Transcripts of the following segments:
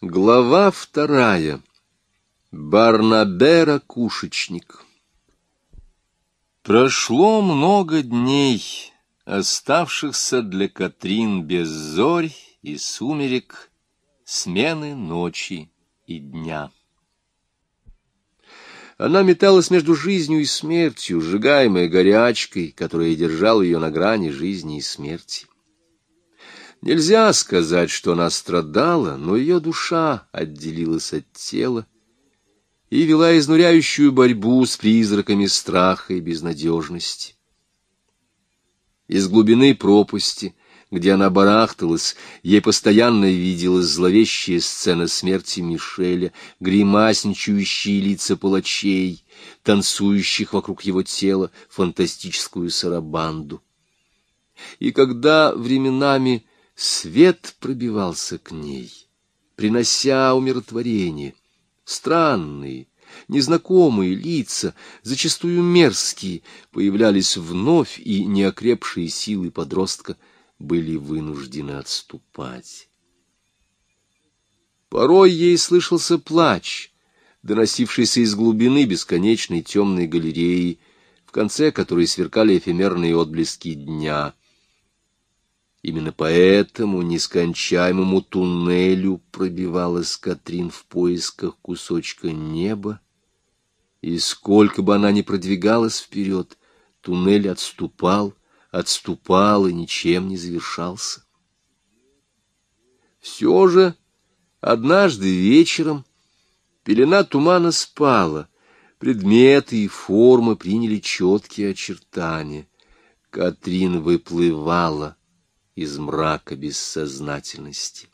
Глава вторая. Барнабера Кушечник. Прошло много дней, оставшихся для Катрин без зорь и сумерек, смены ночи и дня. Она металась между жизнью и смертью, сжигаемая горячкой, которая держала ее на грани жизни и смерти. Нельзя сказать, что она страдала, но ее душа отделилась от тела и вела изнуряющую борьбу с призраками страха и безнадежности. Из глубины пропасти, где она барахталась, ей постоянно виделась зловещая сцена смерти Мишеля, гримасничающие лица палачей, танцующих вокруг его тела фантастическую сарабанду. И когда временами Свет пробивался к ней, принося умиротворение. Странные, незнакомые лица, зачастую мерзкие, появлялись вновь, и неокрепшие силы подростка были вынуждены отступать. Порой ей слышался плач, доносившийся из глубины бесконечной темной галереи, в конце которой сверкали эфемерные отблески дня — Именно поэтому нескончаемому туннелю пробивалась Катрин в поисках кусочка неба, и сколько бы она ни продвигалась вперед, туннель отступал, отступал и ничем не завершался. Все же однажды вечером пелена тумана спала, предметы и формы приняли четкие очертания. Катрин выплывала из мрака бессознательности.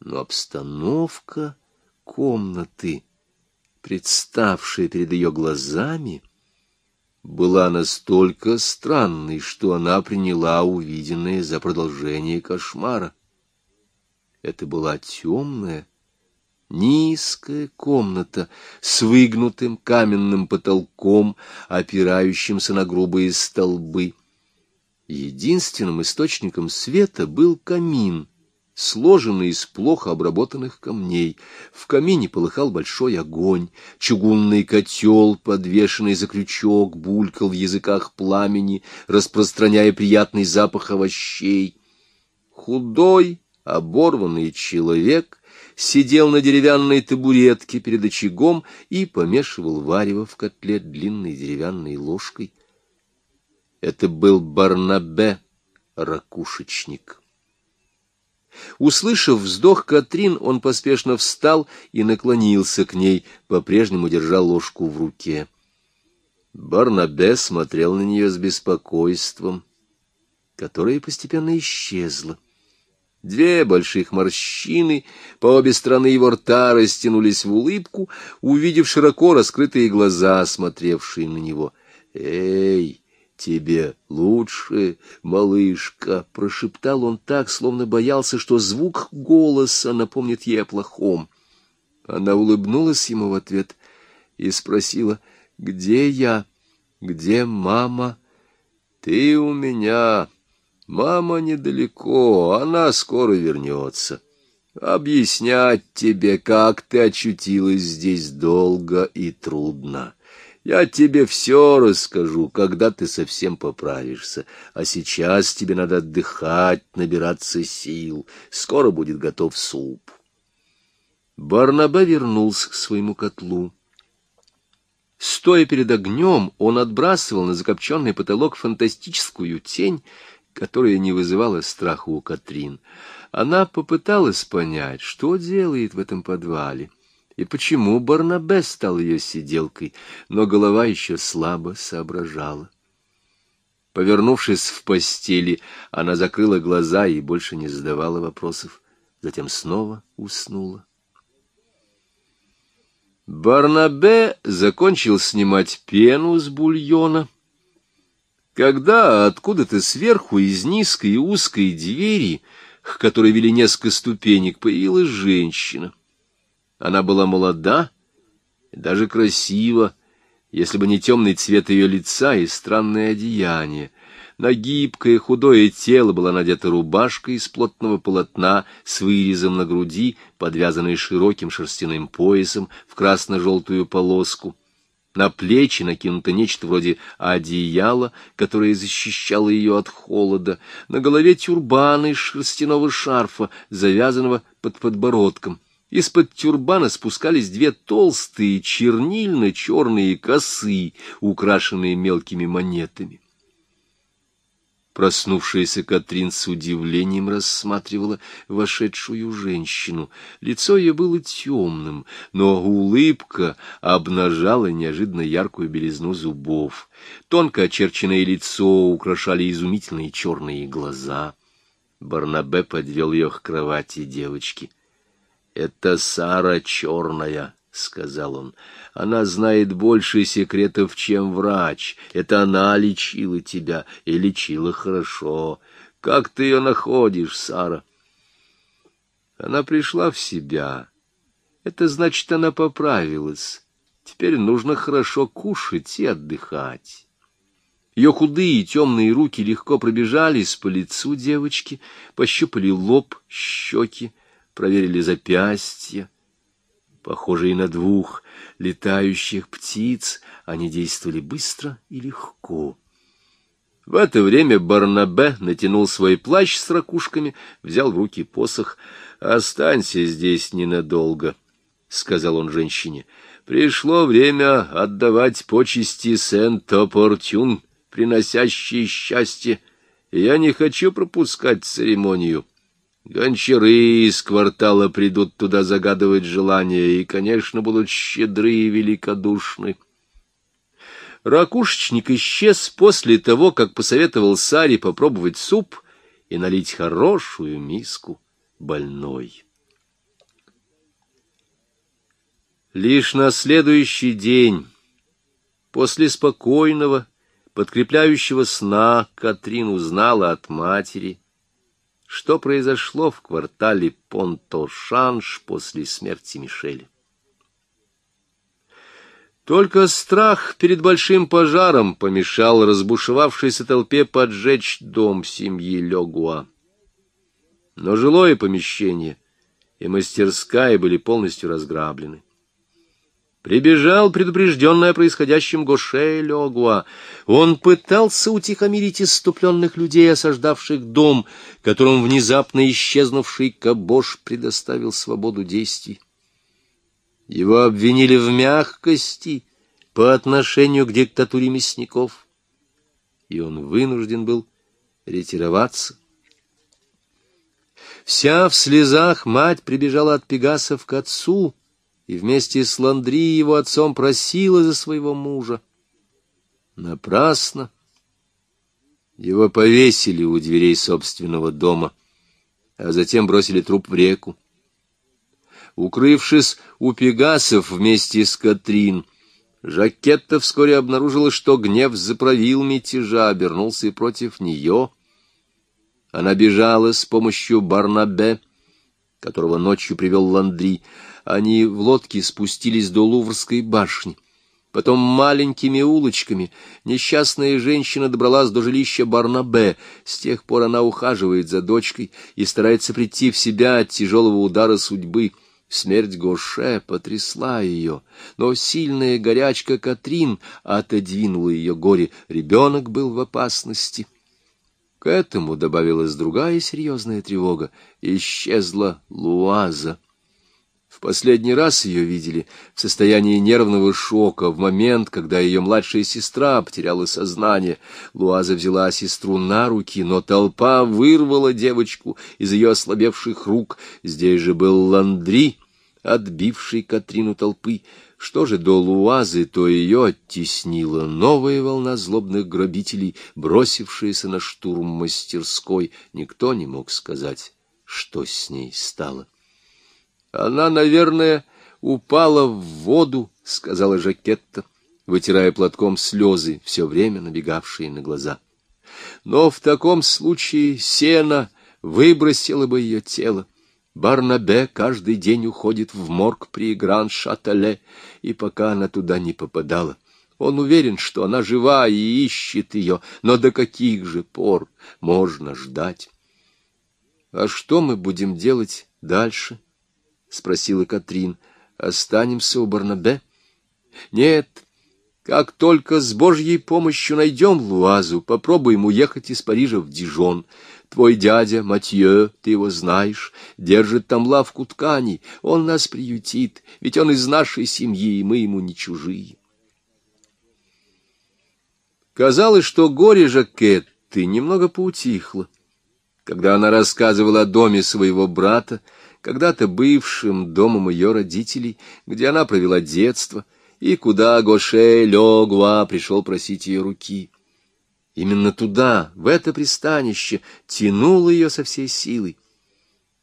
Но обстановка комнаты, представшая перед ее глазами, была настолько странной, что она приняла увиденное за продолжение кошмара. Это была темная, низкая комната с выгнутым каменным потолком, опирающимся на грубые столбы. Единственным источником света был камин, сложенный из плохо обработанных камней. В камине полыхал большой огонь, чугунный котел, подвешенный за крючок, булькал в языках пламени, распространяя приятный запах овощей. Худой, оборванный человек сидел на деревянной табуретке перед очагом и помешивал варево в котле длинной деревянной ложкой. Это был Барнабе, ракушечник. Услышав вздох Катрин, он поспешно встал и наклонился к ней, по-прежнему держа ложку в руке. Барнабе смотрел на нее с беспокойством, которое постепенно исчезло. Две больших морщины по обе стороны его рта растянулись в улыбку, увидев широко раскрытые глаза, смотревшие на него. «Эй!» «Тебе лучше, малышка», — прошептал он так, словно боялся, что звук голоса напомнит ей о плохом. Она улыбнулась ему в ответ и спросила, «Где я? Где мама?» «Ты у меня. Мама недалеко, она скоро вернется. Объяснять тебе, как ты очутилась здесь долго и трудно». Я тебе все расскажу, когда ты совсем поправишься. А сейчас тебе надо отдыхать, набираться сил. Скоро будет готов суп. Барнаба вернулся к своему котлу. Стоя перед огнем, он отбрасывал на закопченный потолок фантастическую тень, которая не вызывала страха у Катрин. Она попыталась понять, что делает в этом подвале и почему Барнабе стал ее сиделкой, но голова еще слабо соображала. Повернувшись в постели, она закрыла глаза и больше не задавала вопросов, затем снова уснула. Барнабе закончил снимать пену с бульона, когда откуда-то сверху из низкой и узкой двери, к которой вели несколько ступенек, появилась женщина. Она была молода и даже красива, если бы не темный цвет ее лица и странное одеяние. На гибкое худое тело была надета рубашка из плотного полотна с вырезом на груди, подвязанной широким шерстяным поясом в красно-желтую полоску. На плечи накинуто нечто вроде одеяла, которое защищало ее от холода. На голове тюрбан из шерстяного шарфа, завязанного под подбородком. Из-под тюрбана спускались две толстые чернильно-черные косы, украшенные мелкими монетами. Проснувшаяся Катрин с удивлением рассматривала вошедшую женщину. Лицо ее было темным, но улыбка обнажала неожиданно яркую белизну зубов. Тонко очерченное лицо украшали изумительные черные глаза. Барнабе подвел ее к кровати девочки. — Это Сара Черная, — сказал он. — Она знает больше секретов, чем врач. Это она лечила тебя и лечила хорошо. Как ты ее находишь, Сара? Она пришла в себя. Это значит, она поправилась. Теперь нужно хорошо кушать и отдыхать. Ее худые темные руки легко пробежались по лицу девочки, пощупали лоб, щеки, проверили запястья. Похожие на двух летающих птиц, они действовали быстро и легко. В это время Барнабе натянул свой плащ с ракушками, взял в руки посох. «Останься здесь ненадолго», — сказал он женщине. «Пришло время отдавать почести Сент-Опортюн, приносящей счастье. Я не хочу пропускать церемонию». Гончары из квартала придут туда загадывать желания и, конечно, будут щедры и великодушны. Ракушечник исчез после того, как посоветовал Саре попробовать суп и налить хорошую миску больной. Лишь на следующий день, после спокойного, подкрепляющего сна, Катрин узнала от матери — что произошло в квартале Понто-Шанш после смерти Мишеля. Только страх перед большим пожаром помешал разбушевавшейся толпе поджечь дом семьи Легуа. Но жилое помещение и мастерская были полностью разграблены. Прибежал предупрежденный о происходящем Гоше Легуа. Он пытался утихомирить иступленных людей, осаждавших дом, которым внезапно исчезнувший Кабош предоставил свободу действий. Его обвинили в мягкости по отношению к диктатуре мясников, и он вынужден был ретироваться. Вся в слезах мать прибежала от Пегасов к отцу, и вместе с Ландри его отцом просила за своего мужа. Напрасно. Его повесили у дверей собственного дома, а затем бросили труп в реку. Укрывшись у Пегасов вместе с Катрин, Жакетта вскоре обнаружила, что гнев заправил мятежа, обернулся и против нее. Она бежала с помощью Барнабе, которого ночью привел Ландри, они в лодке спустились до Луврской башни. Потом маленькими улочками несчастная женщина добралась до жилища Барнабе. С тех пор она ухаживает за дочкой и старается прийти в себя от тяжелого удара судьбы. Смерть Гоше потрясла ее, но сильная горячка Катрин отодвинула ее горе. Ребенок был в опасности. К этому добавилась другая серьезная тревога. Исчезла Луаза. Последний раз ее видели в состоянии нервного шока в момент, когда ее младшая сестра потеряла сознание. Луаза взяла сестру на руки, но толпа вырвала девочку из ее ослабевших рук. Здесь же был Ландри, отбивший Катрину толпы. Что же до Луазы, то ее оттеснила новая волна злобных грабителей, бросившаяся на штурм мастерской. Никто не мог сказать, что с ней стало. Она, наверное, упала в воду, — сказала Жакетта, вытирая платком слезы, все время набегавшие на глаза. Но в таком случае сено выбросило бы ее тело. Барнабе каждый день уходит в морг при Гран-Шатале, и пока она туда не попадала, Он уверен, что она жива и ищет ее, но до каких же пор можно ждать? — А что мы будем делать дальше? — спросила Катрин. — Останемся у Барнабе? — Нет, как только с Божьей помощью найдем Луазу, попробуем уехать из Парижа в Дижон. Твой дядя Матье, ты его знаешь, держит там лавку тканей. Он нас приютит, ведь он из нашей семьи, и мы ему не чужие. Казалось, что горе Жакетты немного поутихло, когда она рассказывала о доме своего брата, когда-то бывшим домом ее родителей, где она провела детство — и куда Гоше Легуа пришел просить ее руки. Именно туда, в это пристанище, тянул ее со всей силой.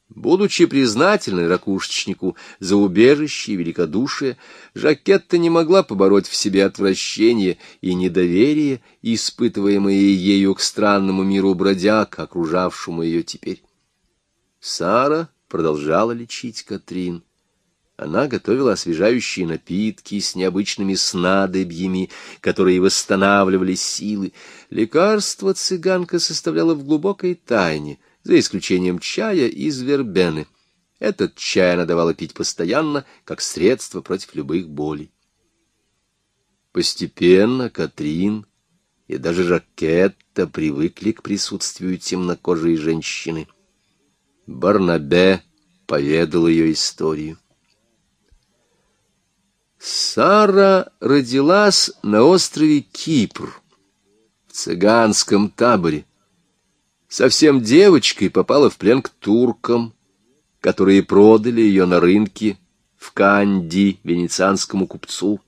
Будучи признательной ракушечнику за убежище и великодушие, Жакетта не могла побороть в себе отвращение и недоверие, испытываемые ею к странному миру бродяг, окружавшему ее теперь. Сара продолжала лечить Катрин. Она готовила освежающие напитки с необычными снадобьями, которые восстанавливали силы. Лекарство цыганка составляла в глубокой тайне, за исключением чая из вербены. Этот чай она давала пить постоянно, как средство против любых болей. Постепенно Катрин и даже Жакетта привыкли к присутствию темнокожей женщины. Барнабе поведал ее историю. Сара родилась на острове Кипр, в цыганском таборе. Совсем девочкой попала в плен к туркам, которые продали ее на рынке в Канди венецианскому купцу.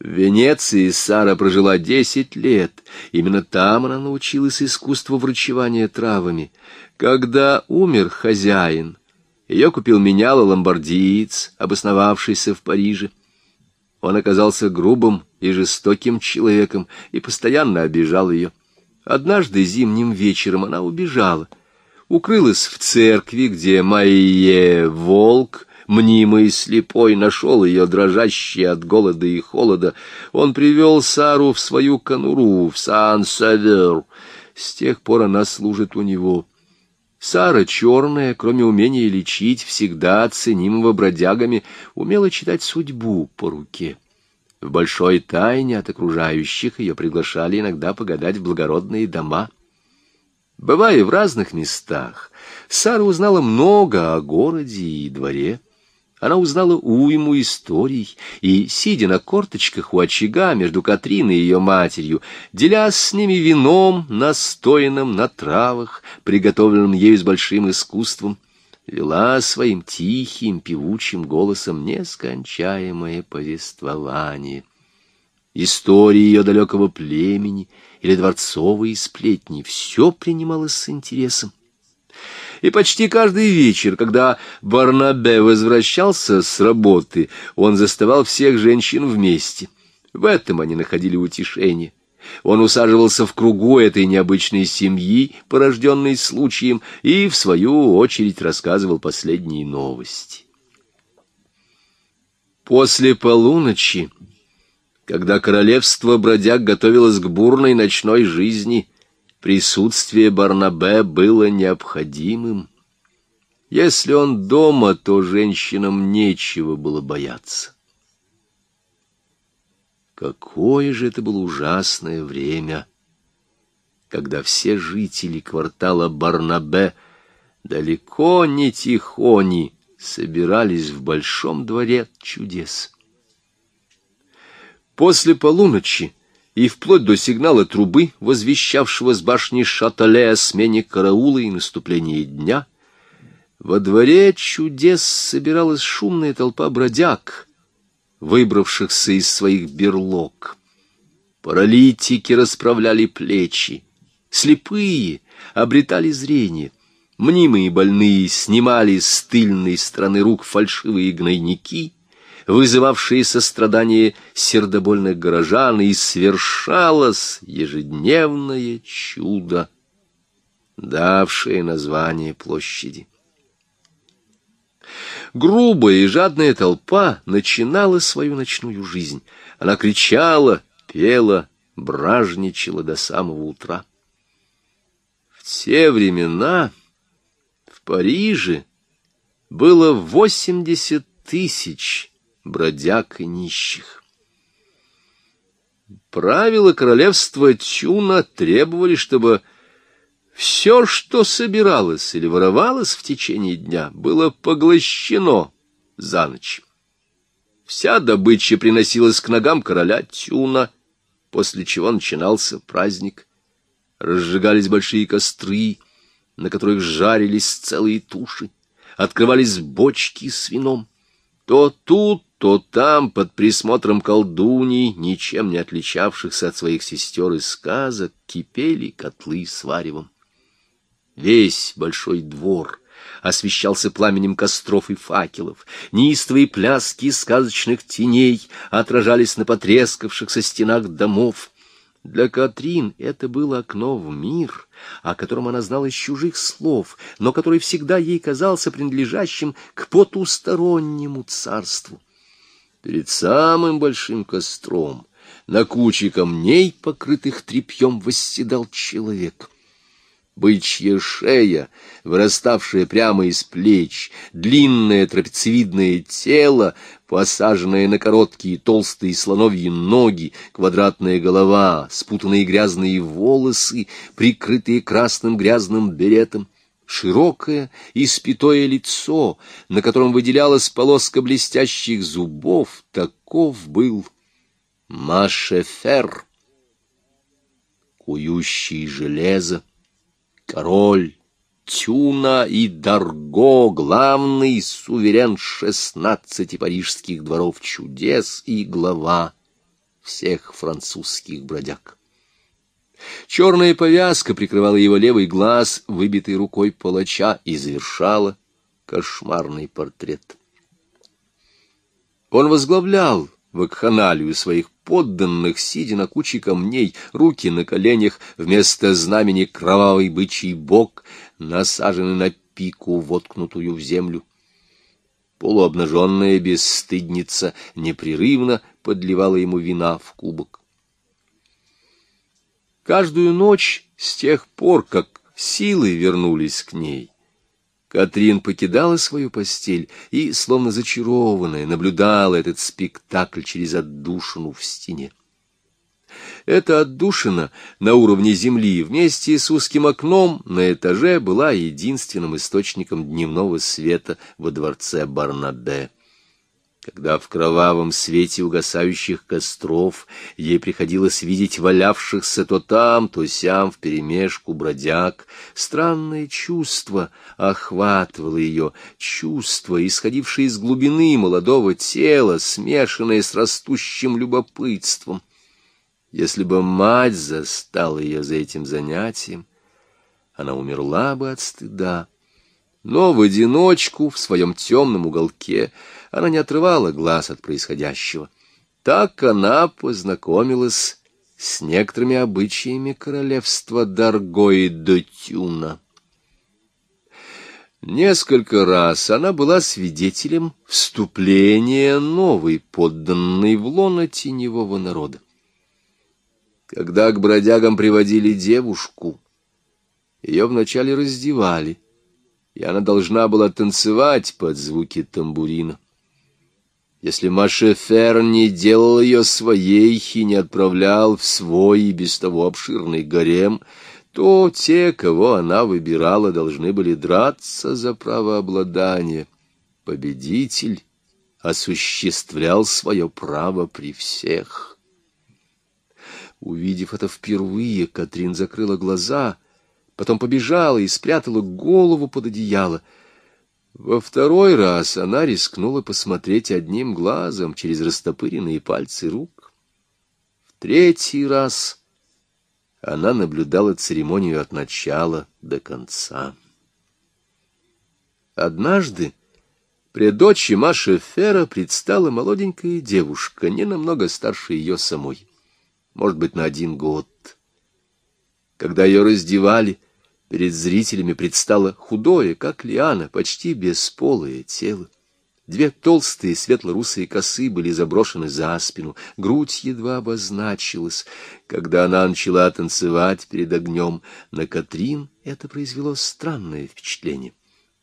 В Венеции Сара прожила десять лет. Именно там она научилась искусству врачевания травами. Когда умер хозяин, ее купил меняло ломбардиец, обосновавшийся в Париже. Он оказался грубым и жестоким человеком и постоянно обижал ее. Однажды зимним вечером она убежала, укрылась в церкви, где Майе Волк, мнимый слепой, нашел ее дрожащей от голода и холода. Он привел Сару в свою конуру, в Сан-Савер. С тех пор она служит у него. Сара Черная, кроме умения лечить, всегда ценимого бродягами, умела читать судьбу по руке. В большой тайне от окружающих ее приглашали иногда погадать в благородные дома. Бывая в разных местах, Сара узнала много о городе и дворе. Она узнала уйму историй, и, сидя на корточках у очага между Катриной и ее матерью, делясь с ними вином, настоянным на травах, приготовленным ею с большим искусством, вела своим тихим, певучим голосом нескончаемое повествование. Истории ее далекого племени или дворцовые сплетни — все принималось с интересом и почти каждый вечер, когда Барнабе возвращался с работы, он заставал всех женщин вместе. В этом они находили утешение. Он усаживался в кругу этой необычной семьи, порожденной случаем, и, в свою очередь, рассказывал последние новости. После полуночи, когда королевство бродяг готовилось к бурной ночной жизни, присутствие Барнабе было необходимым. Если он дома, то женщинам нечего было бояться. Какое же это было ужасное время, когда все жители квартала Барнабе далеко не тихони собирались в большом дворе чудес. После полуночи и вплоть до сигнала трубы, возвещавшего с башни Шатале о смене караула и наступлении дня, во дворе чудес собиралась шумная толпа бродяг, выбравшихся из своих берлог. Паралитики расправляли плечи, слепые обретали зрение, мнимые больные снимали с тыльной стороны рук фальшивые гнойники — вызывавшие сострадание сердобольных горожан, и свершалось ежедневное чудо, давшее название площади. Грубая и жадная толпа начинала свою ночную жизнь. Она кричала, пела, бражничала до самого утра. В те времена в Париже было восемьдесят тысяч бродяг и нищих. Правила королевства Тюна требовали, чтобы все, что собиралось или воровалось в течение дня, было поглощено за ночь. Вся добыча приносилась к ногам короля Тюна, после чего начинался праздник. Разжигались большие костры, на которых жарились целые туши, открывались бочки с вином. То тут, то там, под присмотром колдуний, ничем не отличавшихся от своих сестер и сказок, кипели котлы с варевом. Весь большой двор освещался пламенем костров и факелов. Неистовые пляски сказочных теней отражались на потрескавшихся стенах домов. Для Катрин это было окно в мир, о котором она знала из чужих слов, но который всегда ей казался принадлежащим к потустороннему царству. Перед самым большим костром на куче камней, покрытых тряпьем, восседал человек — бычья шея, выраставшая прямо из плеч, длинное трапециевидное тело, посаженное на короткие толстые слоновьи ноги, квадратная голова, спутанные грязные волосы, прикрытые красным грязным беретом, широкое испятое лицо, на котором выделялась полоска блестящих зубов, таков был Машефер, кующий железо, король Тюна и Дарго, главный суверен шестнадцати парижских дворов чудес и глава всех французских бродяг. Черная повязка прикрывала его левый глаз, выбитый рукой палача, и завершала кошмарный портрет. Он возглавлял вакханалию своих подданных, сидя на куче камней, руки на коленях, вместо знамени кровавый бычий бок, насаженный на пику, воткнутую в землю. Полуобнаженная бесстыдница непрерывно подливала ему вина в кубок. Каждую ночь с тех пор, как силы вернулись к ней, Катрин покидала свою постель и, словно зачарованная, наблюдала этот спектакль через отдушину в стене. Эта отдушина на уровне земли вместе с узким окном на этаже была единственным источником дневного света во дворце Барнабе когда в кровавом свете угасающих костров ей приходилось видеть валявшихся то там, то сям вперемешку бродяг, странное чувство охватывало ее, чувство, исходившее из глубины молодого тела, смешанное с растущим любопытством. Если бы мать застала ее за этим занятием, она умерла бы от стыда. Но в одиночку, в своем темном уголке, она не отрывала глаз от происходящего. Так она познакомилась с некоторыми обычаями королевства Дарго и Дотюна. Несколько раз она была свидетелем вступления новой подданной в лоно теневого народа. Когда к бродягам приводили девушку, ее вначале раздевали, и она должна была танцевать под звуки тамбурина. Если Машефер не делал ее своей и не отправлял в свой и без того обширный гарем, то те, кого она выбирала, должны были драться за право обладания. Победитель осуществлял свое право при всех. Увидев это впервые, Катрин закрыла глаза, потом побежала и спрятала голову под одеяло — во второй раз она рискнула посмотреть одним глазом через растопыренные пальцы рук. В третий раз она наблюдала церемонию от начала до конца. Однажды пред дочи Маши Фера предстала молоденькая девушка, не намного старше ее самой, может быть, на один год. Когда ее раздевали, Перед зрителями предстало худое, как лиана, почти бесполое тело. Две толстые светло-русые косы были заброшены за спину, грудь едва обозначилась. Когда она начала танцевать перед огнем, на Катрин это произвело странное впечатление.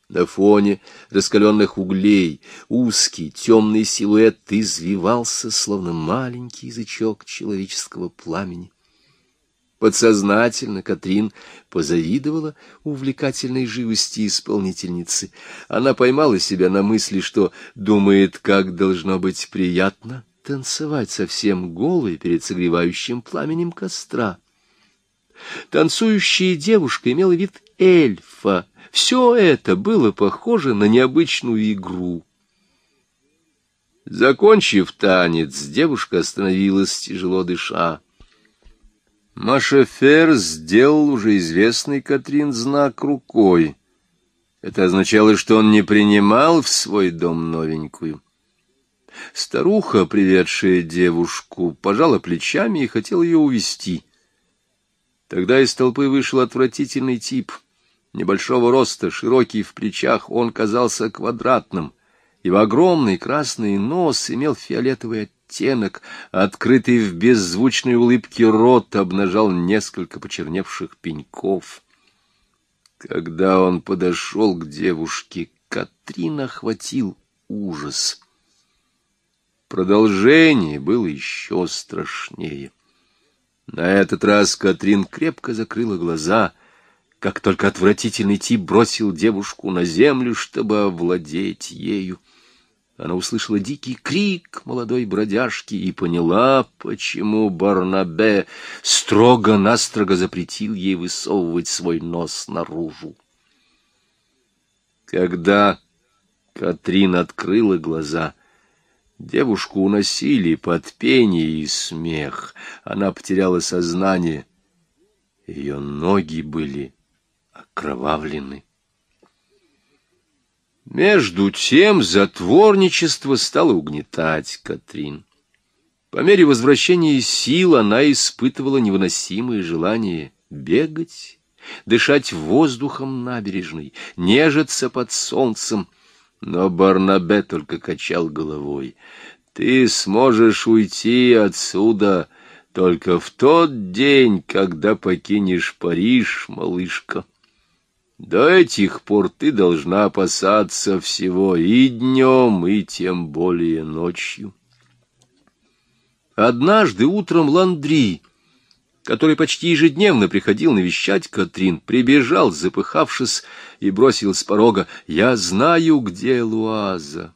На фоне раскаленных углей узкий темный силуэт извивался, словно маленький язычок человеческого пламени. Подсознательно Катрин позавидовала увлекательной живости исполнительницы. Она поймала себя на мысли, что думает, как должно быть приятно танцевать совсем голой перед согревающим пламенем костра. Танцующая девушка имела вид эльфа. Все это было похоже на необычную игру. Закончив танец, девушка остановилась, тяжело дыша. Машефер сделал уже известный Катрин знак рукой. Это означало, что он не принимал в свой дом новенькую. Старуха, приведшая девушку, пожала плечами и хотела ее увести. Тогда из толпы вышел отвратительный тип. Небольшого роста, широкий в плечах, он казался квадратным. Его огромный красный нос имел фиолетовый оттенок, открытый в беззвучной улыбке рот обнажал несколько почерневших пеньков. Когда он подошел к девушке, Катрин охватил ужас. Продолжение было еще страшнее. На этот раз Катрин крепко закрыла глаза, как только отвратительный тип бросил девушку на землю, чтобы овладеть ею. Она услышала дикий крик молодой бродяжки и поняла, почему Барнабе строго-настрого запретил ей высовывать свой нос наружу. Когда Катрин открыла глаза, девушку уносили под пение и смех. Она потеряла сознание. Ее ноги были окровавлены. Между тем затворничество стало угнетать Катрин. По мере возвращения сил она испытывала невыносимое желание бегать, дышать воздухом набережной, нежиться под солнцем. Но Барнабе только качал головой. «Ты сможешь уйти отсюда только в тот день, когда покинешь Париж, малышка». До этих пор ты должна опасаться всего и днем, и тем более ночью. Однажды утром Ландри, который почти ежедневно приходил навещать Катрин, прибежал, запыхавшись, и бросил с порога «Я знаю, где Луаза».